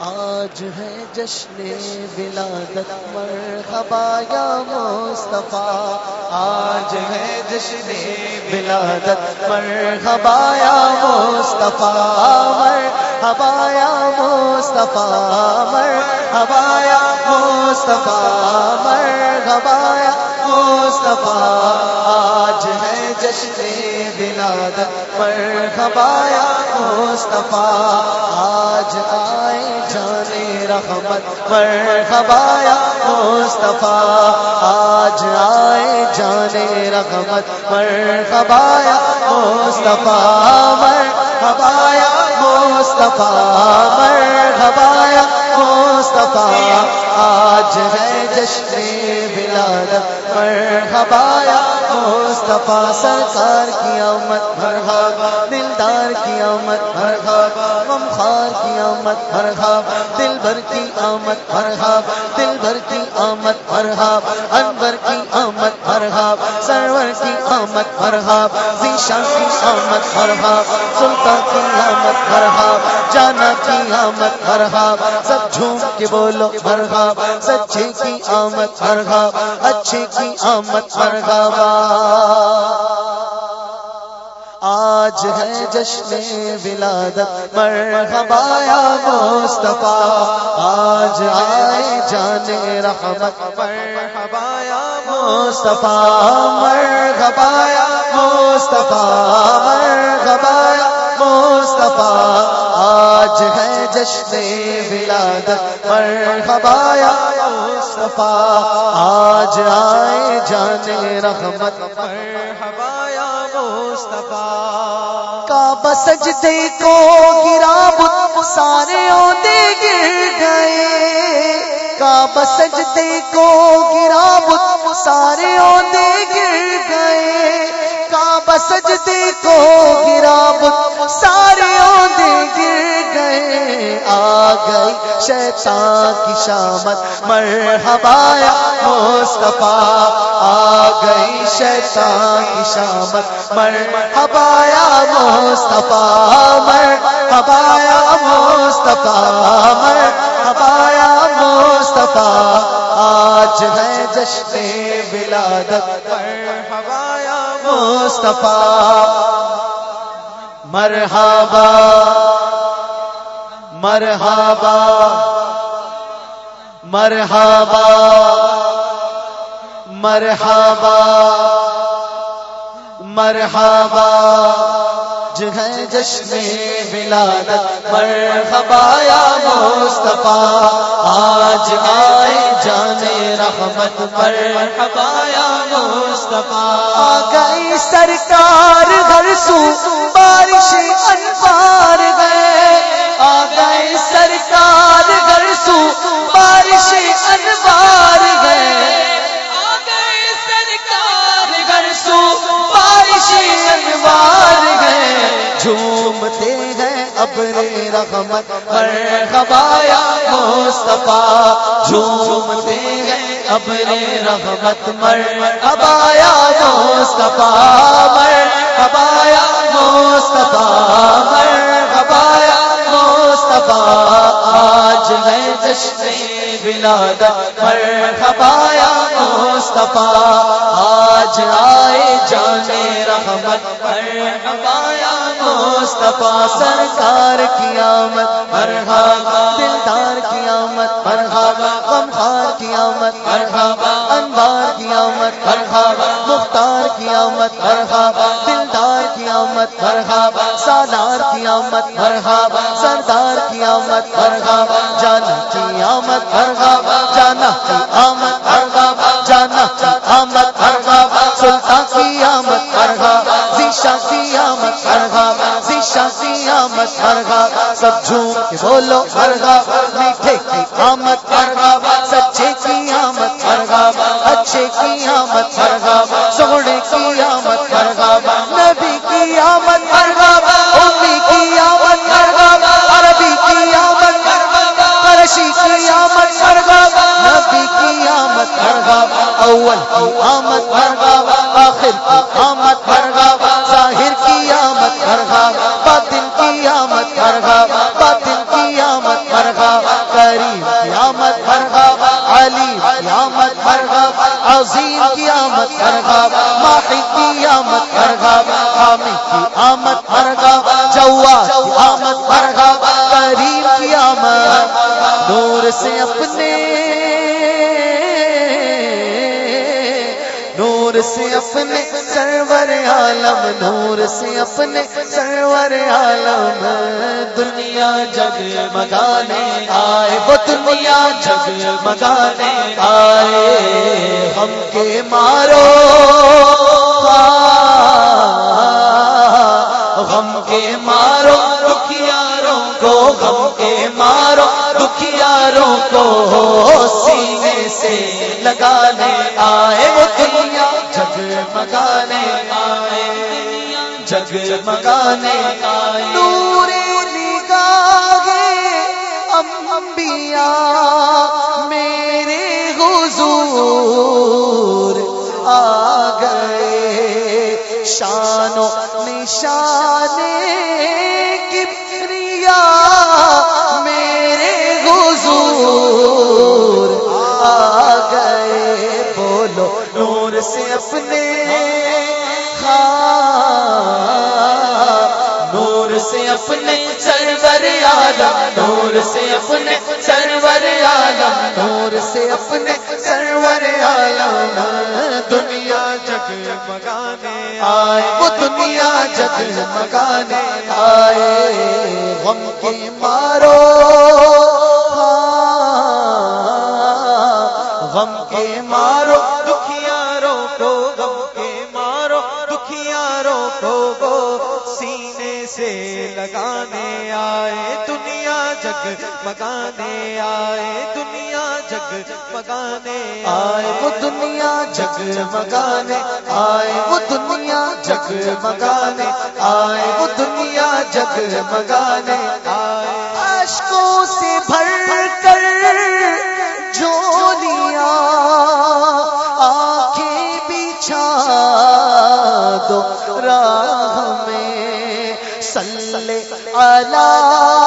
آج ہے جشن ولادت مرحبا یا مصطفیٰ۔ آج ہے جشن ولادت مرحبا یا مصطفیٰ۔ مرحبا یا مصطفیٰ۔ مرحبا یا مصطفیٰ۔ مرحبا یا مصطفیٰ۔ آج ہے جشن ولادت مرحبا یا مصطفیٰ۔ آج آئے رحمت مرحبا یا مصطفیٰ۔ آج آئے جانے رحمت مرحبا یا مصطفیٰ۔ مرحبا یا مصطفیٰ مرحبا یا مصطفیٰ۔ آج ہے جشن ولادت مرحبا یا مصطفیٰ۔ سرکار کی آمد، مرحبا، دلدار کی آمد مرحبا آمد مرحبا دل بھر کی آمد مرحبا دل بھر کی آمد مرحبا انور کی آمد مرحبا سرور کی آمد مرحبا ذیشان کی آمد مرحبا سلطان کی آمد مرحبا جانا کی آمد مرحبا سب جھوم کے بولو مرحبا سچے کی آمد مرحبا اچھے کی آمد مرحبا آج ہے جشن ولادت، مرحبا یا مصطفیٰ، آج آئے جانے رحمت، مرحبا یا مصطفیٰ، مرحبا یا مصطفیٰ، مرحبا یا مصطفیٰ، آج ہے جشن ولادت، مرحبا یا مصطفیٰ، آج آئے جانے رحمت، مرحبا مصطفیٰ۔ کعبہ سجدے کو گرا بت سارے عہدے گر گئے۔ کعبہ سجدے کو گرا بت سارے عہدے گر گئے۔ کعبہ کو گرا بت سارے گر گئے، آ گئی شیطان کی شامت، مرحبا یا مصطفیٰ، آ گئی شیطان کی شامت، مرحبا یا مصطفیٰ، مرحبا یا مصطفیٰ، مرحبا یا مصطفیٰ، آج ہے جشن ولادت، مرحبا یا مصطفیٰ۔ مرحبا۔ مرحبا۔ مرحبا۔ مرحبا۔ مرحبا۔ جو ہے جشن ولادت، مرحبا یا مصطفیٰ۔ آج آئے جانے رحمت مرحبا یا مصطفیٰ۔ آ گئی سرکار گھر سو بارش انوار گئے آ گئی سرکار گھر سو بارش انوار گئے آ گئی سرکار گھر سو بارش انوار گئے جھومتے ہیں اپنے رحمت مرحبا یا مصطفیٰ۔ جھومتے ہیں اپنے رحمت مرحبا یا مصطفیٰ مرحبا یا مصطفیٰ مرحبا یا مصطفیٰ آج ہے جشن ولادت مرحبا یا مصطفیٰ آج آئے جانے رحمت مرحبا یا مصطفیٰ سرکار کی آمد مرحبا دلدار کی آمد مرحبا غمخار کی آمد مرحبا انوار کی آمد مرحبا مختار کی آمد مرحبا دلدار کی آمد مرحبا سالار کی آمد مرحبا سردار کی آمد مرحبا جانا کی آمد مرحبا جانا کی آمد مرحبا جانا کی آمد مرحبا سلطان کی آمد مرحبا ذیشا کی آمد مرحبا ذیشا کی آمد مرحبا سب جھوم کے بولو مرحبا میٹھے کی آمد مرحبا سچے اچھے کی آمد مرحبا سونے کی آمد مرحبا نبی کی آمد مرحبا امی کی آمد مرحبا عربی کی آمد مرحبا فرشی کی آمد مرحبا نبی کی آمد مرحبا اول کی آمد مرحبا عظیم کی آمد کرگا ماہی کی آمد کرگا خامی کی آمد کرگا جوا کی آمد کرگا کریم کی آمد نور سے اپنے، نور سے اپنے سرور عالم، نور سے اپنے سرور عالم، دنیا جگ مگانے آئے، وہ دنیا جگ مگانے آئے۔ کے مارو۔ غم کے مارو دکھیاروں کو، غم کے مارو دکھیاروں کو۔ سینے سے لگانے آئے وہ دنیا، جگ مگانے آئے۔ جگ مگانے آئے۔ نور نگاہ انبیاء میرے حضور آ گئے۔ شانو نشان کبریا میرے حضور آ گئے۔ بولو نور سے اپنے نور سے اپنے سرور عالم نور سے اپنے سرور عالم نور سے اپنے مگانے آئے وہ دنیا جگ مگانے آئے، غم کے مارو۔ ہاں، غم کے مارو۔ دکھیاروں کو غم کے مارو۔ دکھیاروں کو گو۔ سینے سے لگانے آئے، دنیا جگ مگانے آئے۔ دنیا جگ مگانے آئے وہ دنیا جگ مگانے، آئے وہ دنیا جگ مگانے، آئے وہ دنیا جگ مگانے، آئے اشکوں سے بھر کر جھولیاں آنکھیں بچھا دو، راہ میں سلے اللہ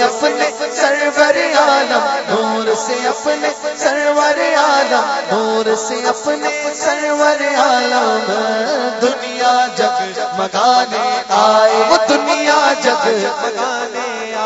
سے اپنے سرور عالم نور سے اپنے سرور عالم نور سے اپنے سرور عالم دنیا جگ مگانے آئے، وہ دنیا جگ مگانے